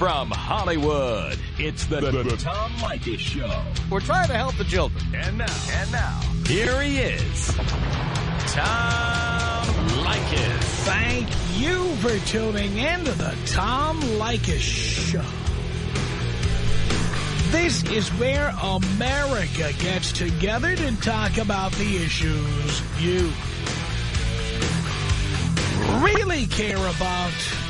From Hollywood, it's the, the, the Tom Leykis Show. We're trying to help the children. And now, and now, here he is, Tom Leykis. Thank you for tuning in to the Tom Leykis Show. This is where America gets together to talk about the issues you really care about.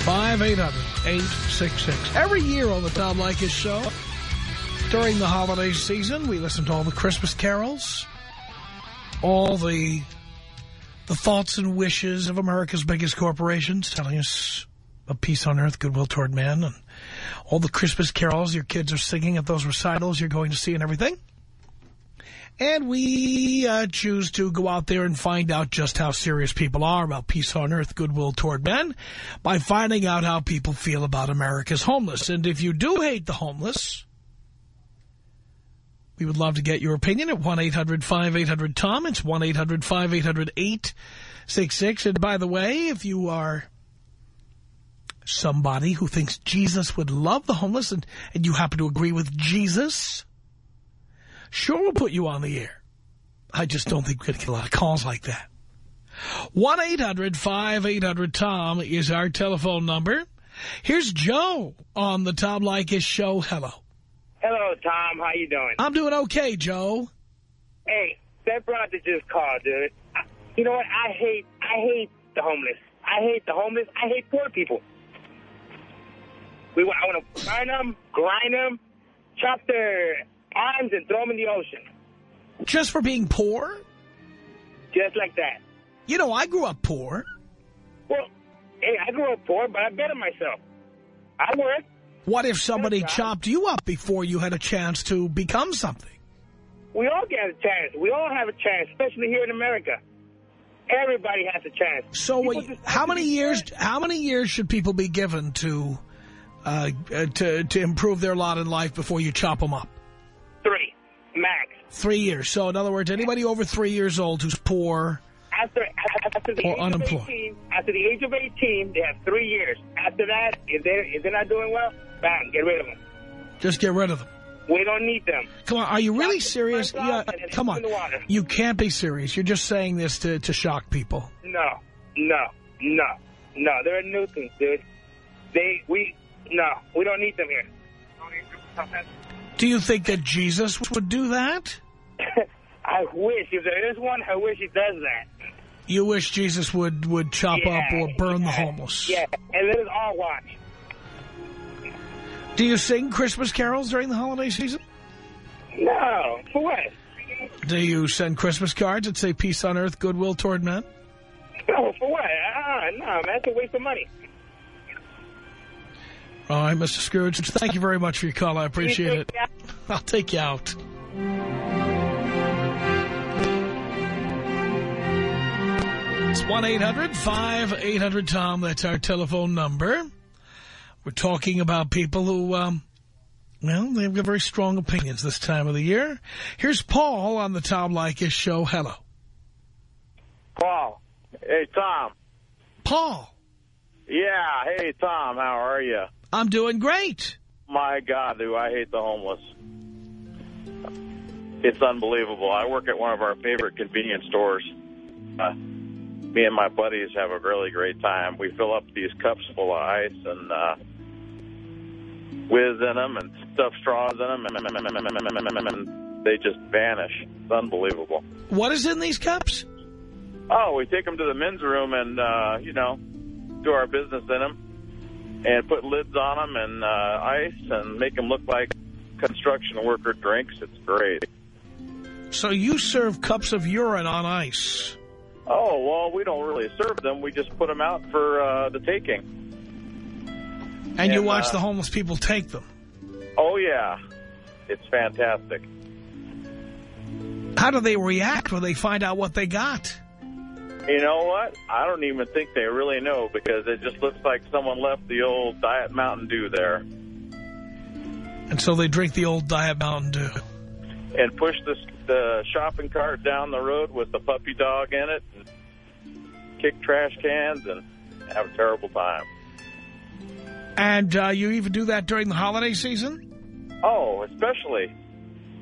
1-800-5800-866. Every year on the Tom Leykis Show, during the holiday season, we listen to all the Christmas carols, all the the thoughts and wishes of America's biggest corporations, telling us of peace on earth, goodwill toward men, and all the Christmas carols your kids are singing at those recitals you're going to see and everything. And we uh, choose to go out there and find out just how serious people are about peace on earth, goodwill toward men, by finding out how people feel about America's homeless. And if you do hate the homeless, we would love to get your opinion at 1-800-5800-TOM. It's 1-800-5800-866. And by the way, if you are somebody who thinks Jesus would love the homeless and, and you happen to agree with Jesus, sure we'll put you on the air. I just don't think we're going to get a lot of calls like that. 1-800-5800-TOM is our telephone number. Here's Joe on the Tom Leykis show. Hello. Hello, Tom. How you doing? I'm doing okay, Joe. Hey, that brother just called, dude. I, you know what? I hate, I hate the homeless. I hate the homeless. I hate poor people. We, I want to find them, grind them, chop their arms, and throw them in the ocean. Just for being poor? Just like that. You know, I grew up poor. Well, hey, I grew up poor, but I better myself. I work. What if somebody chopped you up before you had a chance to become something? We all get a chance. We all have a chance, especially here in America. Everybody has a chance. So, uh, how many years? How many years should people be given to uh, uh, to to improve their lot in life before you chop them up? Three, years. So, in other words, anybody over three years old who's poor after after the or age unemployed. of 18, after the age of 18, they have three years. After that, if they're if they're not doing well, bam, get rid of them. Just get rid of them. We don't need them. Come on, are you really Stop serious? Yeah, come on. in the water. You can't be serious. You're just saying this to, to shock people. No, no, no, no. They're a nuisance, dude. They we no, we don't need them here. Do you think that Jesus would do that? I wish if there is one, I wish he does that. You wish Jesus would, would chop Yeah, up or burn the homeless. Yeah, and let us all watch. Do you sing Christmas carols during the holiday season? No, for what? Do you send Christmas cards that say peace on earth, goodwill toward men? No, for what? Ah, no, man, that's a waste of money. All right, Mr. Scrooge, thank you very much for your call. I appreciate it. I'll take you out. It's 1-800-5800-TOM. That's our telephone number. We're talking about people who, um, well, they've got very strong opinions this time of the year. Here's Paul on the Tom Leykis show. Hello. Paul. Hey, Tom. Paul, Yeah, hey, Tom, how are you? I'm doing great. My God, do I hate the homeless. It's unbelievable. I work at one of our favorite convenience stores. Uh, me and my buddies have a really great time. We fill up these cups full of ice and uh, whiz in them and stuff straws in them, and they just vanish. It's unbelievable. What is in these cups? Oh, we take them to the men's room and, uh, you know, do our business in them and put lids on them and uh, ice and make them look like construction worker drinks. It's great. So you serve cups of urine on ice. Oh, well, we don't really serve them. We just put them out for uh, the taking. And you watch uh, the homeless people take them. Oh, yeah. it's fantastic. How do they react when they find out what they got? You know what? I don't even think they really know because it just looks like someone left the old Diet Mountain Dew there And so they drink the old Diet Mountain Dew. and push the, the shopping cart down the road with the puppy dog in it and kick trash cans and have a terrible time. And uh, you even do that during the holiday season? Oh, especially,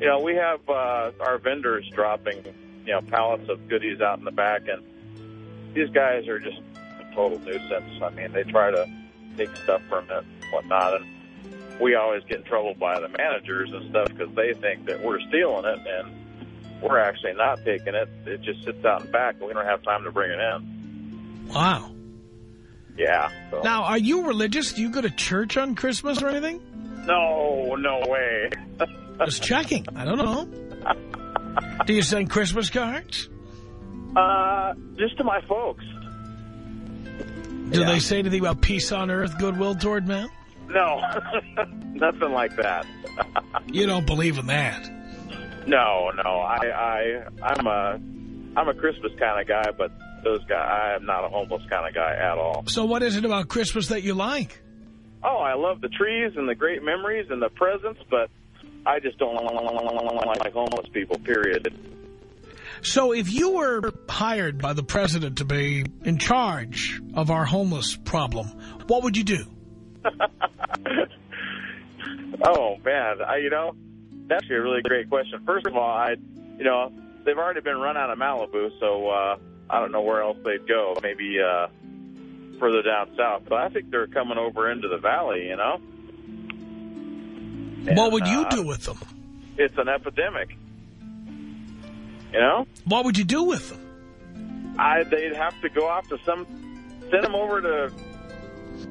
you know, we have uh, our vendors dropping, you know, pallets of goodies out in the back, and these guys are just a total nuisance. I mean, they try to take stuff from it and whatnot, and we always get in trouble by the managers and stuff because they think that we're stealing it, and we're actually not taking it. It just sits out in back, and we don't have time to bring it in. Wow. Yeah. So. Now, are you religious? Do you go to church on Christmas or anything? No, no way. Just checking. I don't know. Do you send Christmas cards? Uh, just to my folks. Do Yeah. they say anything about peace on earth, goodwill toward men? No, nothing like that. You don't believe in that. No, no. I, I, I'm a, I'm a Christmas kind of guy, but those guys, I am not a homeless kind of guy at all. So what is it about Christmas that you like? Oh, I love the trees and the great memories and the presents, but I just don't like homeless people. Period. So if you were hired by the president to be in charge of our homeless problem, what would you do? Oh man, I, you know, that's a really great question. First of all, I, you know, they've already been run out of Malibu, so uh, I don't know where else they'd go. Maybe uh, further down south, but I think they're coming over into the valley. You know. what would you uh, do with them? It's an epidemic. You know, What would you do with them? I they'd have to go off to some, send them over to.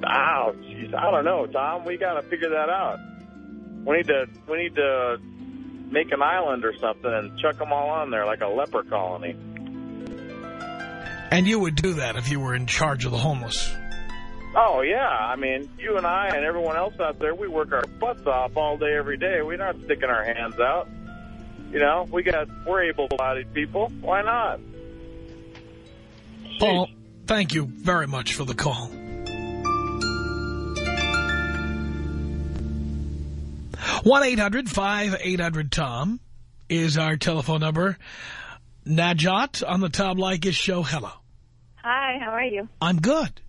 Oh, jeez, I don't know, Tom. We got to figure that out. We need to we need to make an island or something and chuck them all on there like a leper colony. And you would do that if you were in charge of the homeless. Oh yeah, I mean, you and I and everyone else out there, we work our butts off all day, every day. We're not sticking our hands out. You know, we got we're able-bodied people. Why not? Paul, thank you very much for the call. one eight hundred five eight hundred tom is our telephone number. Najat on the Tom Leykis show. Hello. Hi, how are you? I'm good.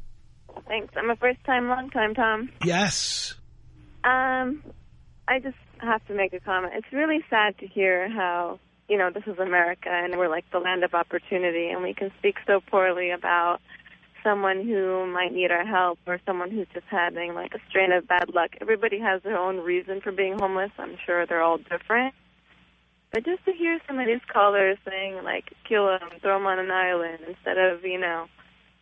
Thanks. I'm a first time, long time Tom. Yes. Um, I just have to make a comment. It's really sad to hear how, you know, this is America and we're like the land of opportunity and we can speak so poorly about someone who might need our help or someone who's just having like a strain of bad luck. Everybody has their own reason for being homeless. I'm sure they're all different. But just to hear some of these callers saying like, kill them, throw them on an island instead of, you know,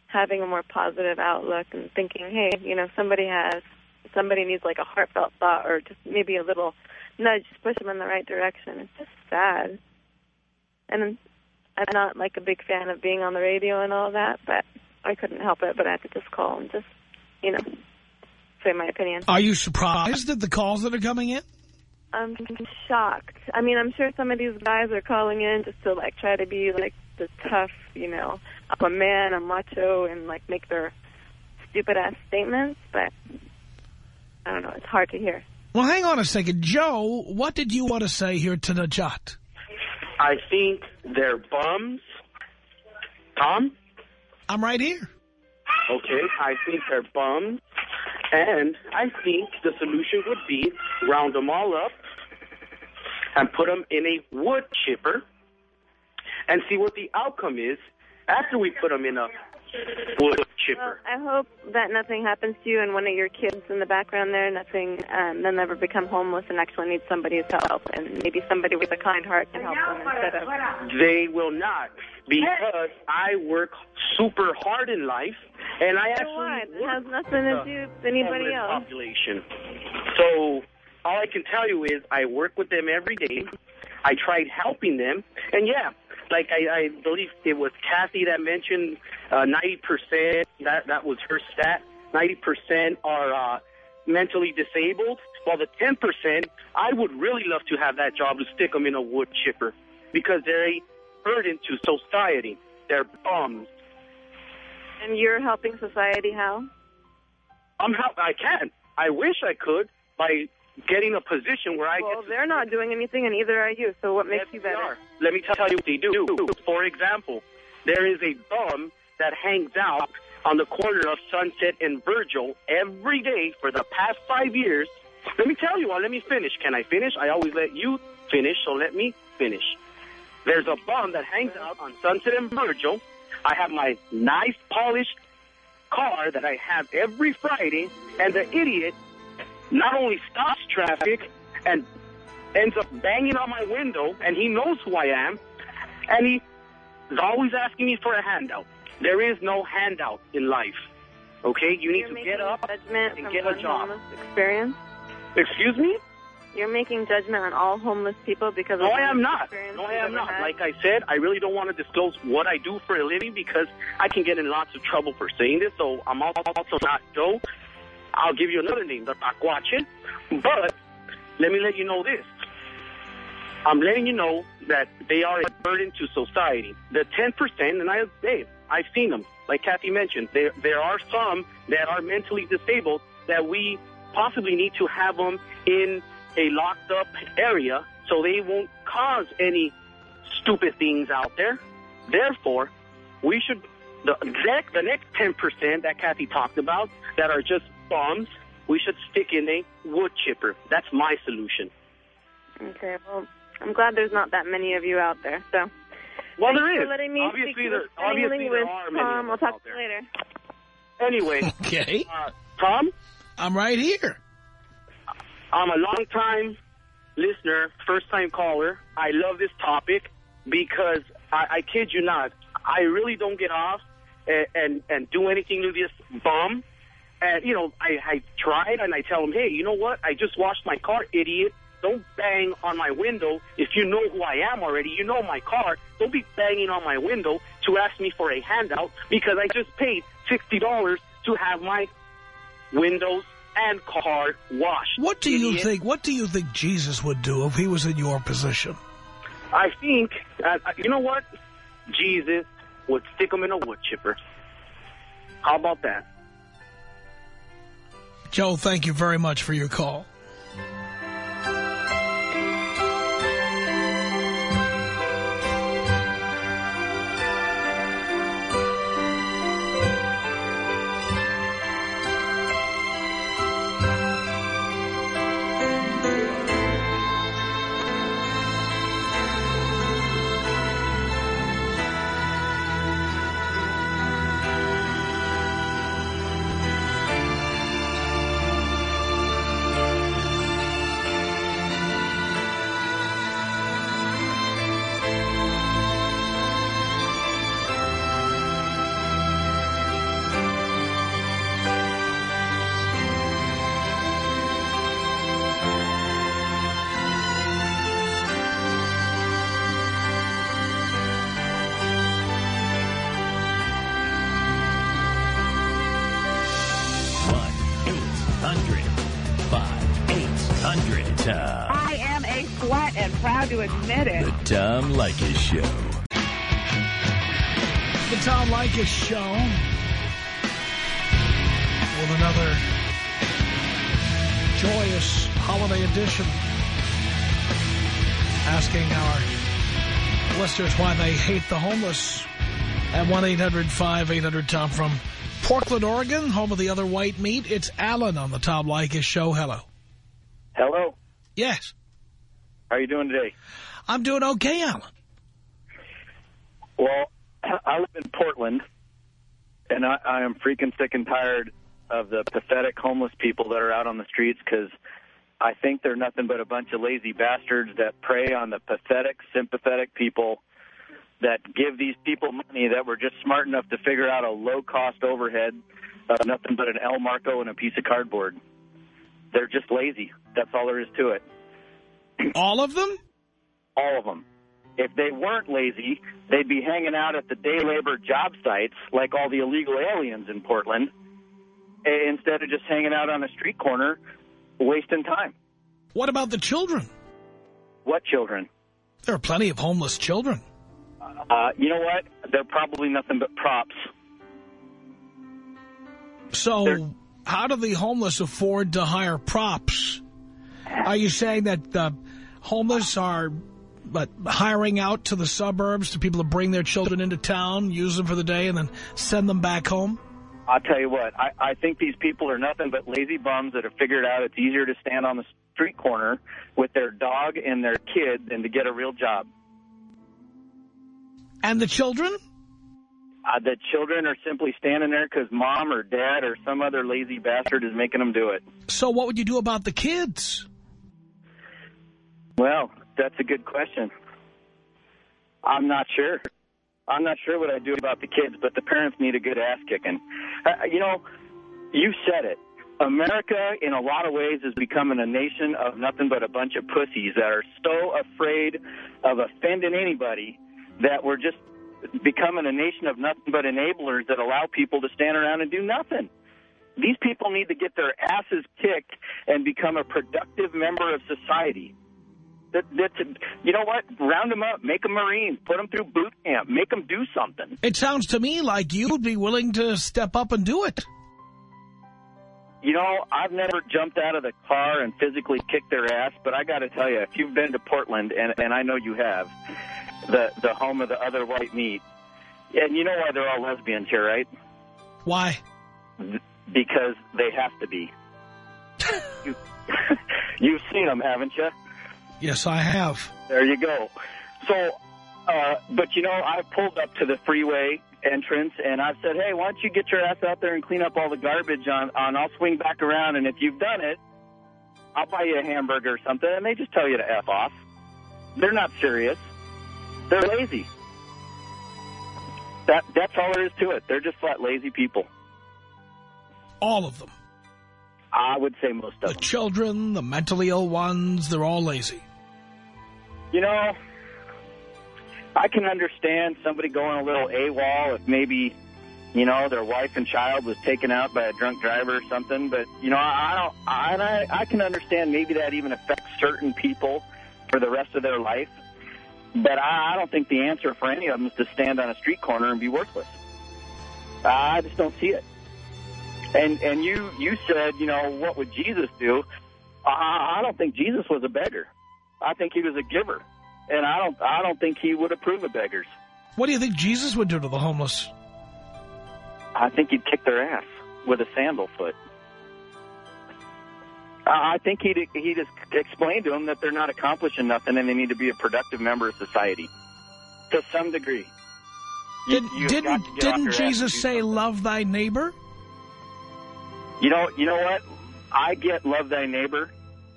having a more positive outlook and thinking, hey, you know, somebody has, somebody needs like a heartfelt thought or just maybe a little nudge to push them in the right direction. It's just sad. And I'm not like a big fan of being on the radio and all that, but I couldn't help it. But I had to just call and just, you know, say my opinion. Are you surprised at the calls that are coming in? I'm shocked. I mean, I'm sure some of these guys are calling in just to like try to be like the tough, you know, I'm a man, I'm macho, and like make their stupid ass statements. But I don't know. It's hard to hear. Well, hang on a second. Joe, what did you want to say here to Najat? I think they're bums. Tom? I'm right here. Okay, I think they're bums. And I think the solution would be round them all up and put them in a wood chipper and see what the outcome is after we put them in a wood Well. I hope that nothing happens to you and one of your kids in the background there. Nothing. Um, they'll never become homeless and actually need somebody's help, and maybe somebody with a kind heart can help them instead of. They will not because I work super hard in life and I actually what? It has nothing to do with anybody else. population. So all I can tell you is I work with them every day. I tried helping them, and yeah, like I, I believe it was Kathy that mentioned uh, ninety percent. That that was her stat. Ninety percent are uh, mentally disabled. Well, the 10%, I would really love to have that job to stick them in a wood chipper because they're a burden to society. They're bums. And you're helping society how? I'm help. I can. I wish I could by getting a position where I Well, get. they're not doing anything, and neither are you. So what makes Yes, you better? Let me tell you what they do. For example, there is a bum that hangs out on the corner of Sunset and Virgil every day for the past five years. Let me tell you, well, let me finish. Can I finish? I always let you finish, so let me finish. There's a bum that hangs out on Sunset and Virgil. I have my nice polished car that I have every Friday, and the idiot not only stops traffic and ends up banging on my window, and he knows who I am, and he is always asking me for a handout. There is no handout in life. Okay, you need You're to get up judgment and get a job. experience. Excuse me? You're making judgment on all homeless people because No, of I am not. No, I am not. had? Like I said, I really don't want to disclose what I do for a living because I can get in lots of trouble for saying this. So I'm al- also not Joe. I'll give you another name, the Tacuache. But let me let you know this. I'm letting you know that they are a burden to society. The 10%, and I, hey, I've seen them. Like Kathy mentioned, there there are some that are mentally disabled that we possibly need to have them in a locked up area so they won't cause any stupid things out there. Therefore, we should the next the next ten percent that Kathy talked about that are just bombs, we should stick in a wood chipper. That's my solution. Okay, well, I'm glad there's not that many of you out there. So, Well, thanks there letting me obviously, speak to there, this obviously thing there with are many Tom. I'll talk out to you there. later. Anyway, Okay. uh, Tom, I'm right here. I'm a long time listener, first time caller. I love this topic because I, I kid you not, I really don't get off and and, and do anything to this bum. And you know, I, I tried and I tell him, hey, you know what? I just washed my car, idiot. Don't bang on my window. If you know who I am already, you know my car. Don't be banging on my window to ask me for a handout because I just paid sixty dollars to have my windows and car washed. What do you idiot. think? What do you think Jesus would do if he was in your position? I think, uh, you know what? Jesus would stick them in a wood chipper. How about that? Joe, thank you very much for your call. I am a slut and proud to admit it. The Tom Leykis Show. The Tom Leykis Show. With another joyous holiday edition. Asking our listeners why they hate the homeless. At 1-800-5800-TOM from Portland, Oregon, home of the other white meat. It's Alan on the Tom Leykis Show. Hello. Hello. Yes, How are you doing today? I'm doing okay, Alan. Well, I live in Portland, and I, I am freaking sick and tired of the pathetic homeless people that are out on the streets because I think they're nothing but a bunch of lazy bastards that prey on the pathetic, sympathetic people that give these people money that were just smart enough to figure out a low-cost overhead of nothing but an El Marko and a piece of cardboard. They're just lazy. That's all there is to it. All of them? all of them. If they weren't lazy, they'd be hanging out at the day labor job sites like all the illegal aliens in Portland instead of just hanging out on a street corner, wasting time. What about the children? What children? There are plenty of homeless children. Uh, you know what? They're probably nothing but props. So They're- how do the homeless afford to hire props? Are you saying that the homeless are but hiring out to the suburbs to people to bring their children into town, use them for the day, and then send them back home? I'll tell you what, I, I think these people are nothing but lazy bums that have figured out it's easier to stand on the street corner with their dog and their kid than to get a real job. And the children? Uh, the children are simply standing there because mom or dad or some other lazy bastard is making them do it. So what would you do about the kids? Well, that's a good question. I'm not sure. I'm not sure what I'd do about the kids, but the parents need a good ass kicking. Uh, you know, you said it. America, in a lot of ways, is becoming a nation of nothing but a bunch of pussies that are so afraid of offending anybody that we're just becoming a nation of nothing but enablers that allow people to stand around and do nothing. These people need to get their asses kicked and become a productive member of society. That, that's, you know what? Round them up, make them Marines, put them through boot camp, make them do something. It sounds to me like you'd be willing to step up and do it. You know, I've never jumped out of the car and physically kicked their ass, but I got to tell you, if you've been to Portland, and, and I know you have, the the home of the other white meat, and you know why they're all lesbians here, right? Why? Because they have to be. you, you've seen them, haven't you? Yes, I have. There you go. So, uh, but you know, I pulled up to the freeway entrance and I've said, hey, why don't you get your ass out there and clean up all the garbage on, on I'll swing back around and if you've done it, I'll buy you a hamburger or something. And they just tell you to F off. They're not serious. They're lazy. That, that's all there is to it. They're just flat lazy people. All of them. I would say most of The them. children, the mentally ill ones, they're all lazy. You know, I can understand somebody going a little AWOL if maybe, you know, their wife and child was taken out by a drunk driver or something. But, you know, I don't, I, I, can understand maybe that even affects certain people for the rest of their life. But I, I don't think the answer for any of them is to stand on a street corner and be worthless. I just don't see it. And and you you said, you know, what would Jesus do? I, I don't think Jesus was a beggar. I think he was a giver, and I don't I don't think he would approve of beggars. What do you think Jesus would do to the homeless? I think he'd kick their ass with a sandal foot. I I think he'd he'd just explain to them that they're not accomplishing nothing and they need to be a productive member of society to some degree. Did, you've didn't got to get off didn't your ass and Jesus say, something. love thy neighbor? You know, you know what? I get love thy neighbor,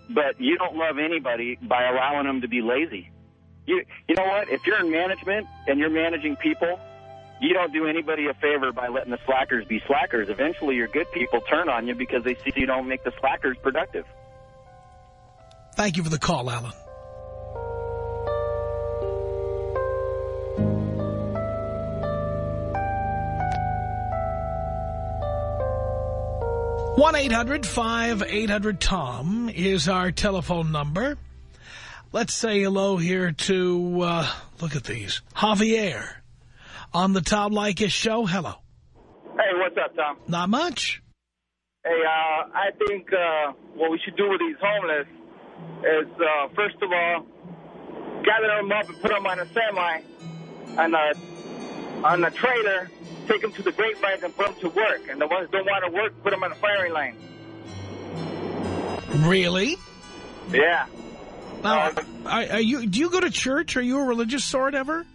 but you don't love anybody by allowing them to be lazy. You, you know what? If you're in management and you're managing people, you don't do anybody a favor by letting the slackers be slackers. Eventually, your good people turn on you because they see you don't make the slackers productive. Thank you for the call, Alan. one 800 tom is our telephone number. Let's say hello here to, uh, look at these, Javier on the Tom Leykis show. Hello. Hey, what's up, Tom? Not much. Hey, uh, I think uh, what we should do with these homeless is, uh, first of all, gather them up and put them on a semi, and a, on a trailer, take them to the grapevines and put them to work. And the ones that don't want to work, put them on a firing line. Really? Yeah. Now, are, are you? Do you go to church? Are you a religious sort ever?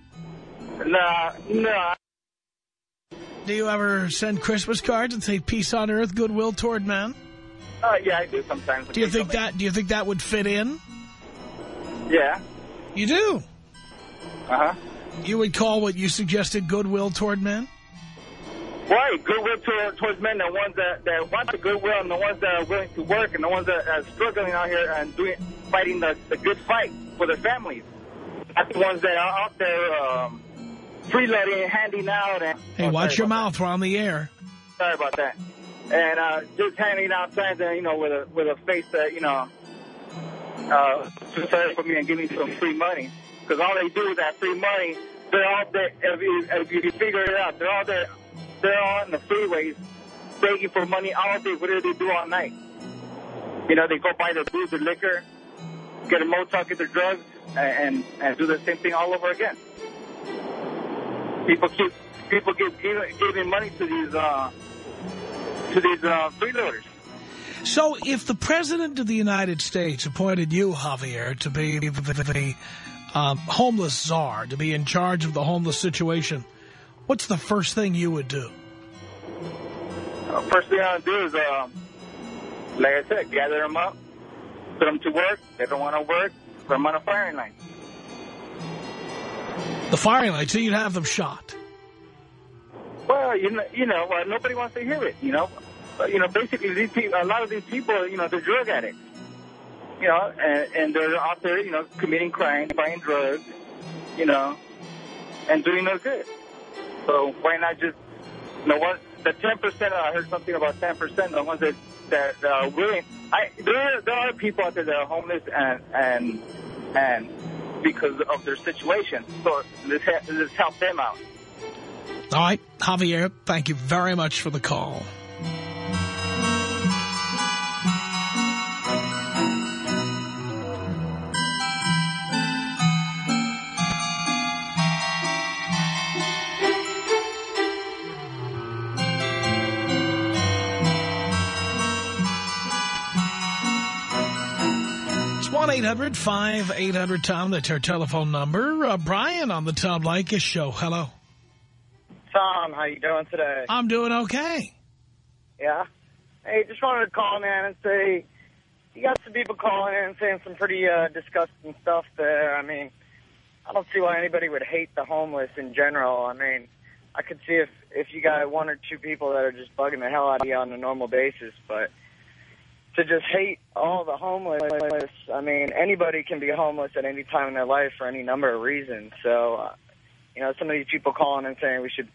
Nah, nah. Do you ever send Christmas cards and say "Peace on Earth, Goodwill Toward Men"? Uh, yeah, I do sometimes. Do you think that? Do you think that would fit in? Yeah. You do. Uh-huh. You would call what you suggested goodwill toward men? Right, goodwill to, towards men, the ones that, that want the goodwill and the ones that are willing to work and the ones that are struggling out here and doing fighting the, the good fight for their families. Not the ones that are out there um, freeloading and handing out. And, Hey, oh, watch your mouth. We're on the air. Sorry about that. and uh, just handing out signs, and you know, with a with a face that you know, uh, sorry for me and give me some free money. Because all they do with that free money, they're all there. If you, if you figure it out, they're all there. They're on the freeways begging for money all day. What do they do all night? You know, they go buy their booze or liquor, get a motel, get their drugs, and and do the same thing all over again. People keep people giving, giving money to these uh, to these uh, freeloaders. So if the President of the United States appointed you, Javier, to be the, the um, homeless czar, to be in charge of the homeless situation, what's the first thing you would do? Uh, first thing I would do is, uh, like I said, gather them up, put them to work. They don't want to work, put them on a firing line. The firing line, so you'd have them shot. Well, you know, you know, uh, nobody wants to hear it. You know, but, you know, basically, these people, a lot of these people, you know, they're drug addicts. You know, and, and they're out there, you know, committing crime, buying drugs, you know, and doing no good. So why not just, you know, what the ten percent? I heard something about ten percent. The ones that that uh, are willing. I there there are people out there that are homeless and and and because of their situation. So let's let's help them out. All right, Javier, thank you very much for the call. It's 1-800-5800-TOM. That's our telephone number. Uh, Brian on the Tom Leykis show. Hello. Tom, how you doing today? I'm doing okay. Yeah. Hey, just wanted to call, man, and say you got some people calling in and saying some pretty uh, disgusting stuff there. I mean, I don't see why anybody would hate the homeless in general. I mean, I could see if if you got one or two people that are just bugging the hell out of you on a normal basis, but to just hate all the homeless, I mean, anybody can be homeless at any time in their life for any number of reasons. So, uh, you know, some of these people calling and saying we should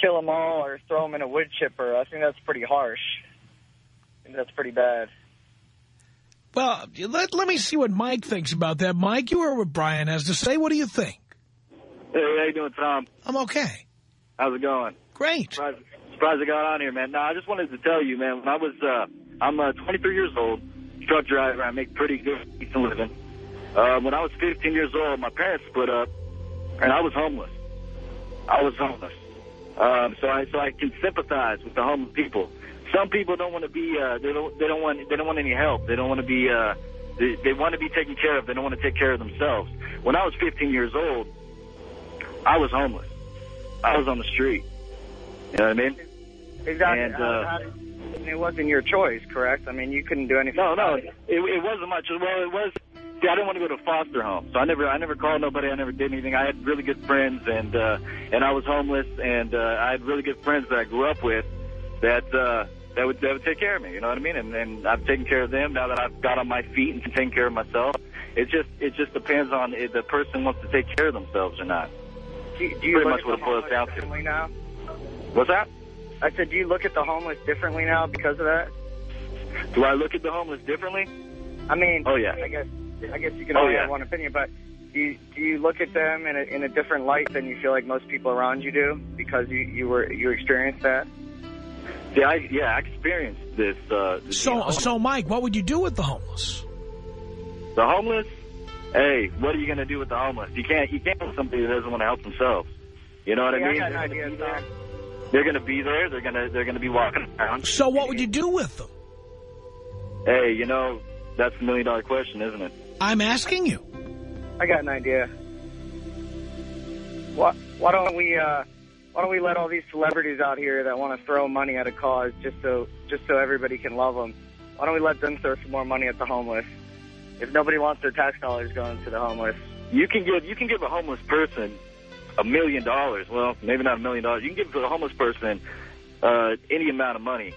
kill them all or throw them in a wood chipper, I think that's pretty harsh. I think that's pretty bad. Well, let, let me see what Mike thinks about that. Mike, you heard what Brian has to say. What do you think? Hey, how you doing, Tom? I'm okay. How's it going? Great. Surprised, surprised I got on here, man. No, I just wanted to tell you, man, when I was, uh, I'm uh, 23 years old, truck driver. I make pretty good decent living. Uh, when I was 15 years old, my parents split up, and I was homeless. I was homeless. Um, so I so I can sympathize with the homeless people. Some people don't want to be. Uh, they don't. They don't want. They don't want any help. They don't want to be. Uh, they, they want to be taken care of. They don't want to take care of themselves. When I was 15 years old, I was homeless. I was on the street. You know what I mean? Exactly. And, uh, it wasn't your choice, correct? I mean, you couldn't do anything. No, no, it, it. wasn't much. Well, it was. See, I didn't want to go to foster home, so I never, I never called nobody. I never did anything. I had really good friends, and uh, and I was homeless, and uh, I had really good friends that I grew up with that uh, that would that would take care of me. You know what I mean? And and I've taken care of them now that I've got on my feet and can take care of myself. It just it just depends on if the person wants to take care of themselves or not. Do, you- do you Pretty much at what it boils down to. now? What's that? I said, do you look at the homeless differently now because of that? Do I look at the homeless differently? I mean, Oh, yeah. I guess I guess you can Oh, only yeah. have one opinion, but do you, do you look at them in a, in a different light than you feel like most people around you do because you you were you experienced that? See, I yeah, I experienced this. Uh, this So, you know, so Mike, what would you do with the homeless? The homeless, hey, what are you going to do with the homeless? You can't you can't help somebody that doesn't want to help themselves. You know what Yeah, I mean? I got an idea, They're going to be there. They're going to they're going to be walking around. So what would you do with them? Hey, you know that's a million dollar question, isn't it? I'm asking you. I got an idea. Why, why don't we uh, why don't we let all these celebrities out here that want to throw money at a cause just so just so everybody can love them? Why don't we let them throw some more money at the homeless? If nobody wants their tax dollars going to the homeless, You can give you can give a homeless person a million dollars. Well, maybe not a million dollars. You can give a homeless person uh, any amount of money,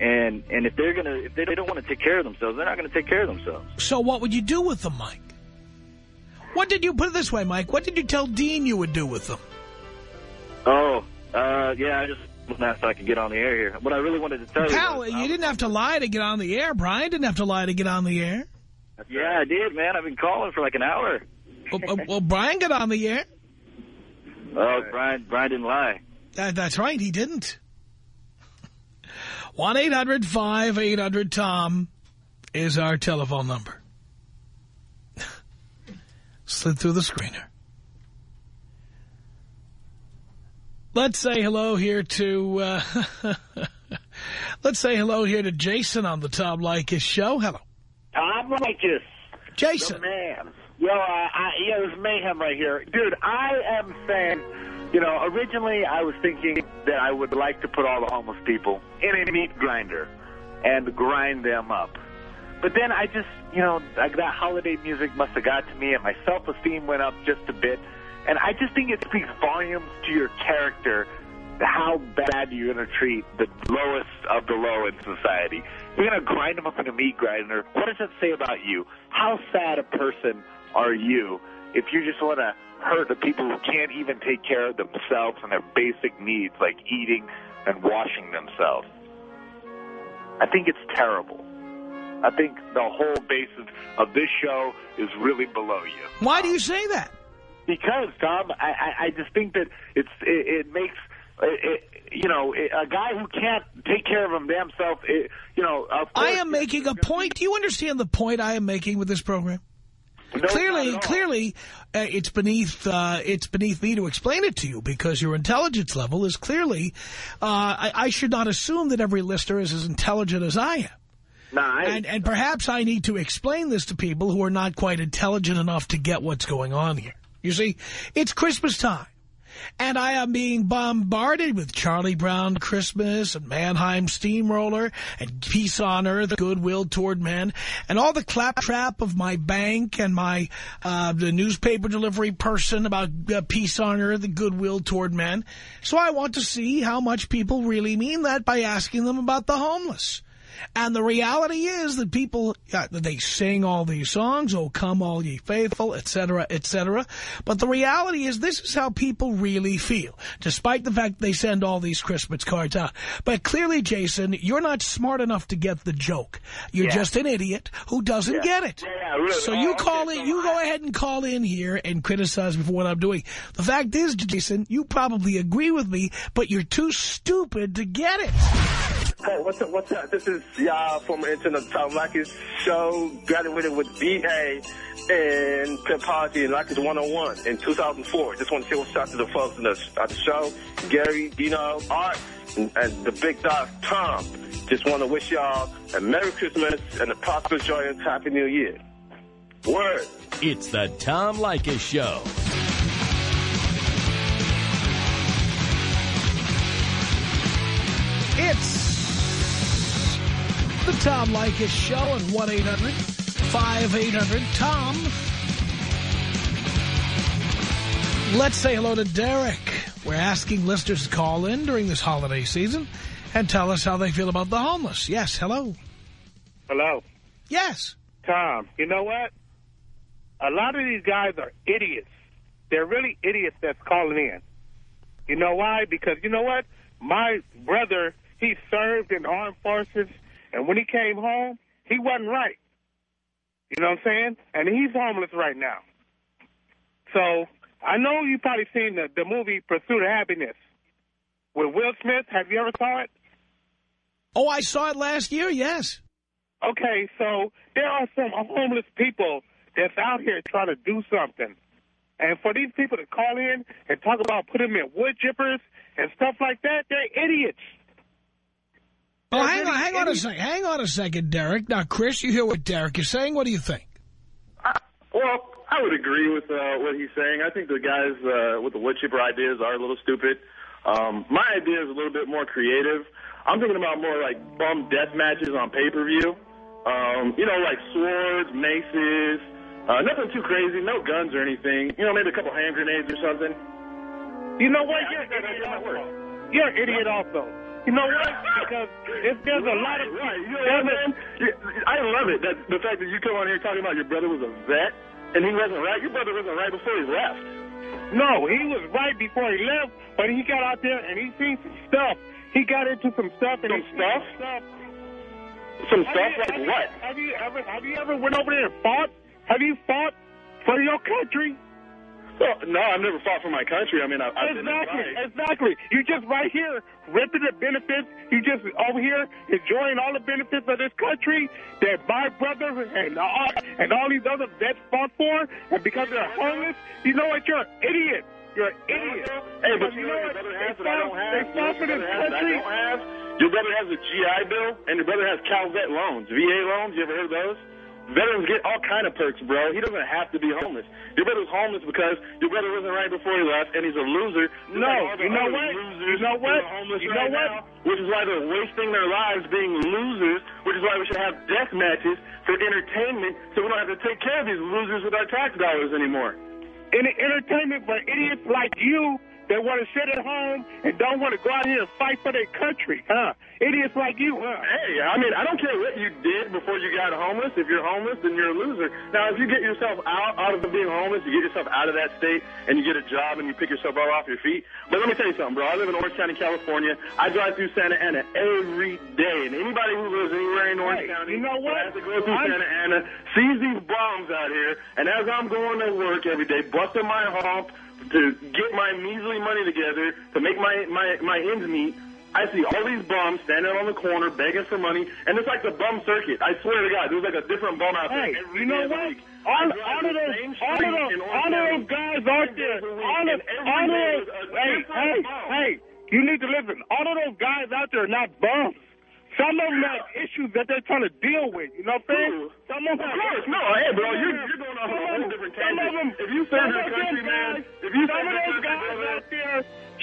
and and if they're gonna if they don't want to take care of themselves, they're not going to take care of themselves. So what would you do with them, Mike? What did you, put it this way, Mike, what did you tell Dean you would do with them? Oh, uh, yeah, I just wasn't so I could get on the air here. What I really wanted to tell Pal, you. you didn't have to lie to get on the air. Brian didn't have to lie to get on the air. Yeah, I did, man. I've been calling for like an hour. Well, well Brian got on the air. Oh, Brian, Brian didn't lie. That, that's right, he didn't. 1-800-5800-TOM is our telephone number. Slid through the screener. Let's say hello here to, uh, let's say hello here to Jason on the Tom Leykis show. Hello. Tom Leykis. Jason. The man. Yo, uh, I, yeah, there's mayhem right here. Dude, I am saying, you know, originally I was thinking that I would like to put all the homeless people in a meat grinder and grind them up. But then I just, you know, like that holiday music must have got to me and my self-esteem went up just a bit. And I just think it speaks volumes to your character how bad you're going to treat the lowest of the low in society. You're going to grind them up in a meat grinder. What does that say about you? How sad a person are you if you just want to hurt the people who can't even take care of themselves and their basic needs like eating and washing themselves? I think it's terrible. I think the whole basis of this show is really below you. Why do you say that? Because Tom, I, I, I just think that it's it, it makes it, you know a guy who can't take care of him damn self. It, you know, I am making a point. Do you understand the point I am making with this program? No, clearly, clearly, uh, it's beneath uh, it's beneath me to explain it to you because your intelligence level is clearly. Uh, I, I should not assume that every listener is as intelligent as I am. I, and, and perhaps I need to explain this to people who are not quite intelligent enough to get what's going on here. You see, it's Christmas time. And I am being bombarded with Charlie Brown Christmas and Mannheim Steamroller and Peace on Earth, Goodwill Toward Men, and all the claptrap of my bank and my uh, the newspaper delivery person about uh, Peace on Earth and Goodwill Toward Men. So I want to see how much people really mean that by asking them about the homeless. And the reality is that people, yeah, they sing all these songs, Oh, come all ye faithful, etc., etc. But the reality is this is how people really feel, despite the fact they send all these Christmas cards out. But clearly, Jason, you're not smart enough to get the joke. You're Yeah. just an idiot who doesn't Yeah. get it. Yeah, really. So Oh, you okay, call so in, you go ahead and call in here and criticize me for what I'm doing. The fact is, Jason, you probably agree with me, but you're too stupid to get it. Hey, what's up? What's up? This is y'all from Internet Tom Leykis show. Graduated with BA in Pimpology and Leykis 101 in 2004. Just want to say what's up to the folks in the, at the show. Gary, Dino, Art, and, and the big dog Tom. Just want to wish y'all a Merry Christmas and a prosperous, joyous, Happy New Year. Word. It's the Tom Leykis Show. It's the Tom Leykis Show at 1-800-5800-TOM. Let's say hello to Derek. We're asking listeners to call in during this holiday season and tell us how they feel about the homeless. Yes, hello. Hello. Yes. Tom, you know what? A lot of these guys are idiots. They're really idiots that's calling in. You know why? Because you know what? My brother, he served in armed forces, and when he came home, he wasn't right. You know what I'm saying? And he's homeless right now. So I know you probably seen the, the movie Pursuit of Happiness with Will Smith. Have you ever saw it? Oh, I saw it last year, yes. Okay, so there are some homeless people that's out here trying to do something. And for these people to call in and talk about putting them in wood chippers and stuff like that, they're idiots. Oh, hang on, hang on a second. Hang on a second, Derek. Now, Chris, you hear what Derek is saying. What do you think? Well, I would agree with uh, what he's saying. I think the guys uh, with the wood chipper ideas are a little stupid. Um, my idea is a little bit more creative. I'm thinking about more like bum death matches on pay-per-view. Um, you know, like swords, maces, uh, nothing too crazy, no guns or anything. You know, maybe a couple hand grenades or something. You know what? You're an idiot also. You're an idiot also. You know what? Because if there's a lot of... Right, you know what? I love it. That the fact that you come on here talking about your brother was a vet and he wasn't right. Your brother wasn't right before he left. No, he was right before he left, but he got out there and he seen some stuff. He got into some stuff and Some he stuff? seen stuff. Some Have stuff you- like have you- what? Have you ever have you ever went over there and fought? Have you fought for your country? Well, no, I've never fought for my country. I mean, I've, I've Exactly, exactly. You just right here ripping the benefits. You just over here enjoying all the benefits of this country that my brother and all, and all these other vets fought for, and because they're homeless, you know what? You're an idiot. You're an idiot. Hey, but you know what your brother has They fought- They fought for this I country. don't have? Your brother has a GI Bill, and your brother has Calvet loans, VA loans. You ever heard of those? Veterans get all kind of perks, bro. He doesn't have to be homeless. Your brother's homeless because your brother wasn't right before he left, and he's a loser. No, like you know what? You know what? homeless You right know what? now, which is why they're wasting their lives being losers. Which is why we should have death matches for entertainment, so we don't have to take care of these losers with our tax dollars anymore. And entertainment for idiots like you that want to sit at home and don't want to go out here and fight for their country, huh? Idiots like you, huh? Hey, I mean, I don't care what you did before you got homeless. If you're homeless, then you're a loser. Now, if you get yourself out out of being homeless, you get yourself out of that state, and you get a job, and you pick yourself up off your feet. But let me tell you something, bro. I live in Orange County, California. I drive through Santa Ana every day, and anybody who lives anywhere in Orange Hey, County you know what? has to go through I'm- Santa Ana sees these bombs out here, and as I'm going to work every day, busting my hump to get my measly money together to make my my my ends meet. I see all these bums standing on the corner begging for money, and it's like the bum circuit. I swear to God, there's like a different bum out there Hey, every you know what? All, all of those, all of those, all of those guys out there, all of, all of those, hey, hey, bum. hey, you need to listen. All of those guys out there are not bums. Some of them have issues that they're trying to deal with. You know what I'm saying? Who? Some of them Of course, no, hey, bro, you're, you're going on a whole different them- some of tangent. them- If you serve your of them country, man, guys- if you some serve of your those country, guys brother, out there,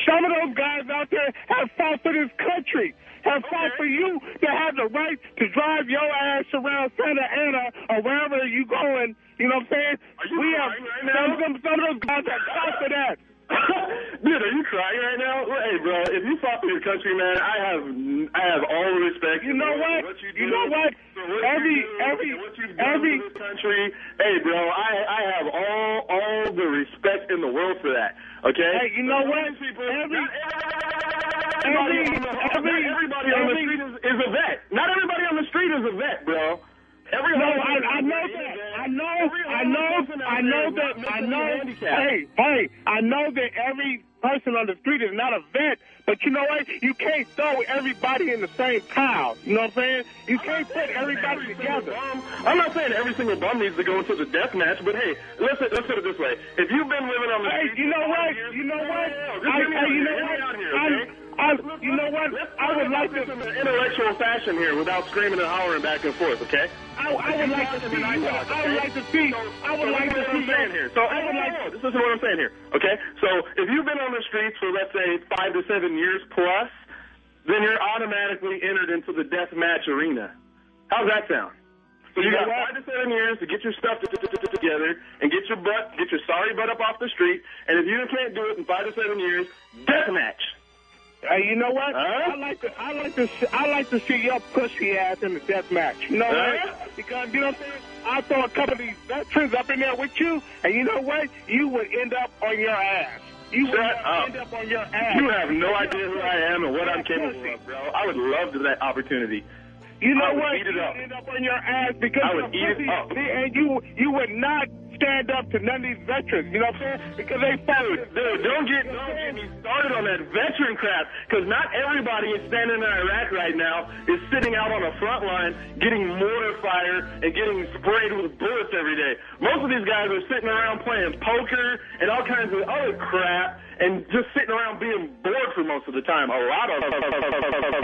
some of those guys out there have fought for this country. Have fought for you to have the right to drive your ass around Santa Ana or wherever you're going. You know what I'm saying? Are you we have right some, now? some, some of those guys have fought for that. Dude, are you crying right now? Hey, bro, if you fought for your country, man, I have I have all the respect. You know for what? you, You know what? what Every- do, every- what every- country. Hey, bro, I I have all all the respect in the world for that. Okay. Hey, you know what? People, Every- everybody, every- on the, not every- everybody on the street is, is a vet. Not everybody on the street is a vet, bro. Every No, I, I know is a that. Know. I know. I know that. I know. Hey, hey. I know that every person on the street is not a vet, but you know what? You can't throw everybody in the same pile. You know what I'm saying? You can't put everybody Every together. bum- I'm not saying every single bum needs to go into the death match, but hey, let's let's put it this way: if you've been living on the Hey, streets you know what? years- You know what? Just I, hear me I, out you know what? out here, okay? I, you know what? I would like this to. in an intellectual fashion here without screaming and hollering back and forth, okay? I, I would like to see. you- I would like to see. I would like to listen what I'm see. saying here. So I would like. this is what I'm saying here. Okay, so if you've been on the streets for let's say five to seven years plus, then you're automatically entered into the death match arena. How's that sound? So you You got five to seven years to get your stuff together and get your butt, get your sorry butt up off the street. And if you can't do it in five to seven years, death match. Hey, you know what? Huh? I like to, I like to, see, I like to see your pussy ass in the death match. You know Huh? what? Because you know what I'm saying. I throw a couple of these veterans up in there with you, and you know what? You would end up on your ass. You would up. end up on your ass. You have no idea who I am and what I'm capable of, bro. I would love that opportunity. You know I would what? eat it you up. would end up on your ass because I would eat it pussy, up. and you you would not stand up to none of these veterans. You know what I'm saying? Because they fought. Dude, don't get don't get me started on that veteran crap. Because not everybody is standing in Iraq right now is sitting out on the front line getting mortar fire and getting sprayed with bullets every day. Most of these guys are sitting around playing poker and all kinds of other crap and just sitting around being bored for most of the time. A lot of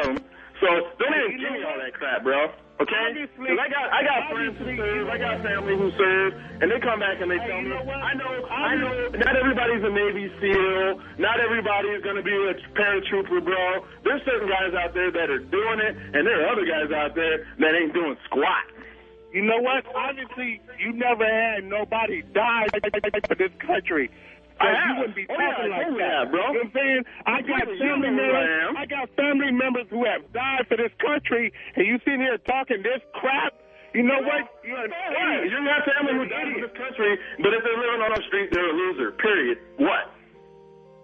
them. So don't even give me all that crap, bro. Okay? 'Cause I got I got friends who serve, I got family who serve, and they come back and they tell me. I know, I know, not everybody's a Navy SEAL, not everybody is going to be a paratrooper, bro. There's certain guys out there that are doing it, and there are other guys out there that ain't doing squat. You know what? Obviously, you never had nobody die for this country. I you wouldn't be Oh, yeah, talking I like totally that. have, bro. You know what I'm saying? I got family who I members. I got family members who have died for this country, and you sitting here talking this crap. You know what? You're an idiot. You got family who died in this country, but if they're living on our street, they're a loser. Period. What?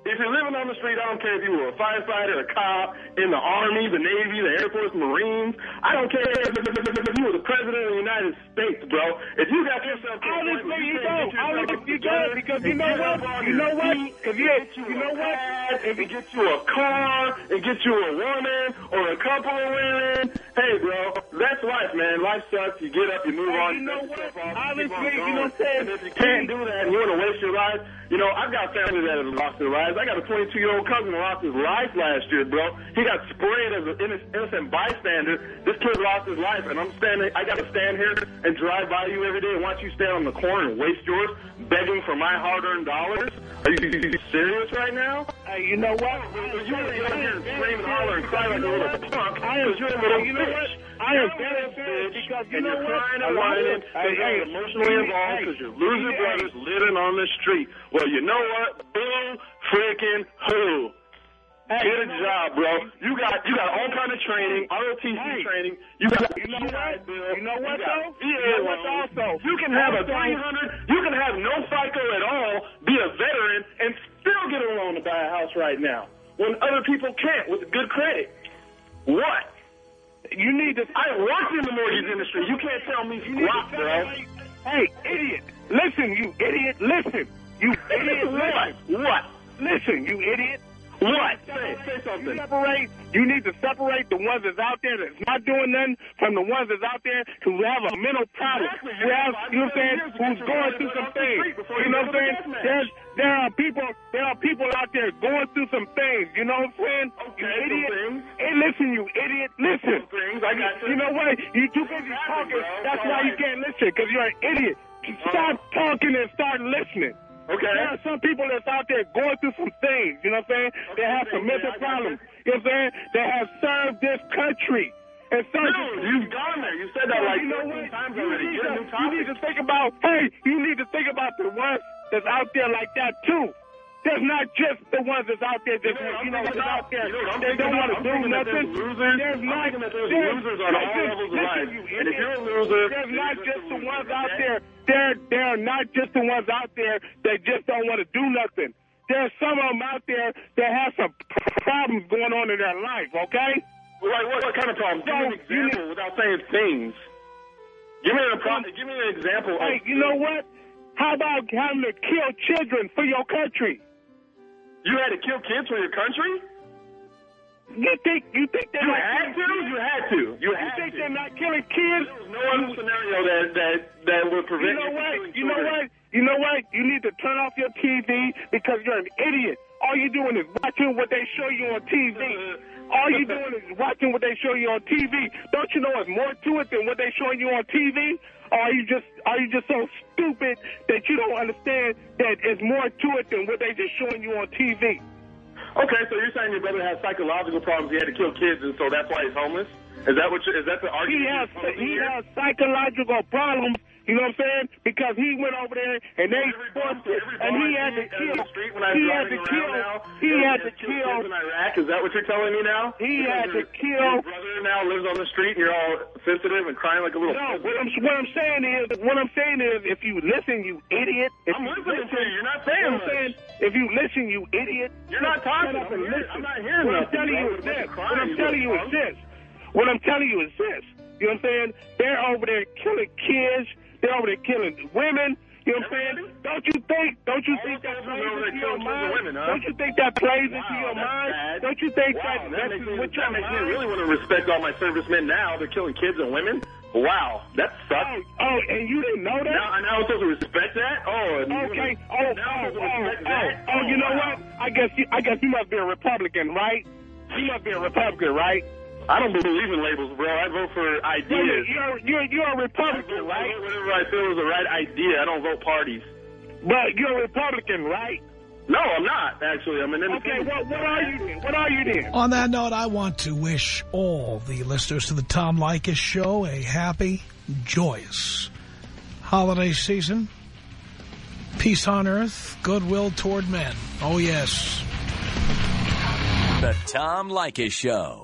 If you're living on the street, I don't care if you were a firefighter, a cop, in the Army, the Navy, the Air Force, Marines. I don't care if you were the President of the United States, bro. If you got yourself to a point Honestly, you don't. Honestly, you don't. Because you know what? You know what? If you, get you you know what? If and get you a car and get you a woman or a couple of women, hey, bro, that's life, man. Life sucks. You get up, you move Hey, on, you know off, Honestly, you know what I'm saying? And if you can't do that and you want to waste your life, you know, I've got family that has lost their lives. I got a 22 year old cousin who lost his life last year, bro. He got sprayed as an innocent, bystander. This kid lost his life, and I'm standing. I got to stand here and drive by you every day and watch you stand on the corner and waste yours, begging for my hard-earned dollars. Are you, serious right now? Hey, you know what? You want to get up here and scream and holler and cry like a little punk I am, because you're a little you know what? bitch. I am You're a very bitch, because you and know you're what? crying and whining because Hey, you're hey, emotionally involved because your loser brothers living on the street. Well, you know what? Boo freaking who? Hey, Get a you know job, bro. You got you got all kind of training, ROTC Hey. training. You got You know what? bill. You know what, got though? VA You know what, also? You can have a Also- 300. You can have no FICO at all, be a veteran, and still get a loan to buy a house right now when other people can't with good credit. What? You need to. I worked in the mortgage industry. You can't tell me You need to squat, bro. Hey, idiot! Listen, you idiot! Listen, you idiot! What? Listen, What? listen, you idiot! What? Say, Separate- say You separate. You need to separate the ones that's out there that's not doing nothing from the ones that's out there who have a mental problem. Exactly. Who have, you know what I'm saying? Who's going through some things. You know what I'm saying? There's there are people there are people out there going through some things. You know what I'm saying? Okay, you idiot. Hey, listen, you idiot. Listen. Things. I got you. You know what? You too busy talking. That's why you can't listen because you're an idiot. Stop talking and start listening. Okay. There are some people that's out there going through some things, you know what I'm saying? They have some Okay, mental problems. You know what I'm saying? They have served this country. And so Dude, you've gone there. You said that like you know 15 what? times You already. need, to, you need to think about, hey, you need to think about the ones that's out there like that too. There's not just the ones that's out there just, You know you know, that's out there. You know they don't want to do nothing. there's losers. There's not, thinking that there's there's- losers on all listen, levels of life. you And if you're a loser, there's not just just the ones out there. There, there are not just the ones out there that just don't want to do nothing. There's some of them out there that have some problems going on in their life. Okay. Like what, what kind of problem? Give me an example without saying things. Give me an pro- Give me an example. Hey, you know what? How about having to kill children for your country? You had to kill kids for your country? You think you think they're You not had to. killing You had to. You You had think to. they're not killing kids? There was No other scenario that that that would prevent You know what? You know what? You know what? You need to turn off your TV because you're an idiot. All you're doing is watching what they show you on TV. Uh, All you're doing is watching what they show you on TV. Don't you know there's more to it than what they showing you on TV? Or are you just are you just so stupid that you don't understand that there's more to it than what they just showing you on TV? Okay, so you're saying your brother has psychological problems. He had to kill kids, and so that's why he's homeless. Is that what? You, is that the He argument? has you're he has psychological problems. You know what I'm saying? Because he went over there and they Every forced it, and he had to kill. the street when I'm He had to kill. now, He had to kill. in Iraq. Is that what you're telling me now? He Because had to kill. Your brother now lives on the street, and you're all sensitive and crying like a little. No, what I'm what I'm saying is what I'm saying is if you listen, you idiot. If I'm you listening to you. You're not what saying I'm saying, if you listen, you idiot. You're not talking. Shut up I'm and listen. I'm not hearing what I'm telling you is What this. What I'm telling you is this. What I'm telling you is this. You know what I'm saying? They're over there killing kids. They're over there killing women. You know what I'm saying? Don't you think? Don't you All think that plays are over there into your killing kids and mind? women, huh? Don't you think that plays into your mind? bad. Don't you think Wow, that that messes me, with your that makes me mind? really want to respect all my servicemen now. They're killing kids and women. Wow, that sucks. Oh, oh, and you didn't know that? Now, now I'm supposed to respect that? Oh, Okay. Oh, oh, oh, oh, that? oh. You know wow. what? I guess you, I guess you must be a Republican, right? You must be a Republican, right? I don't believe in labels, bro. I vote for Well, ideas. you're you're you're a I Republican, vote right? for whatever I feel is the right idea. I don't vote parties. But you're a Republican, right? No, I'm not, actually. I'm an Okay. independent. What what are you then? What are you then? On that note, I want to wish all the listeners to the Tom Leykis Show a happy, joyous holiday season. Peace on earth, goodwill toward men. Oh, yes. The Tom Leykis Show.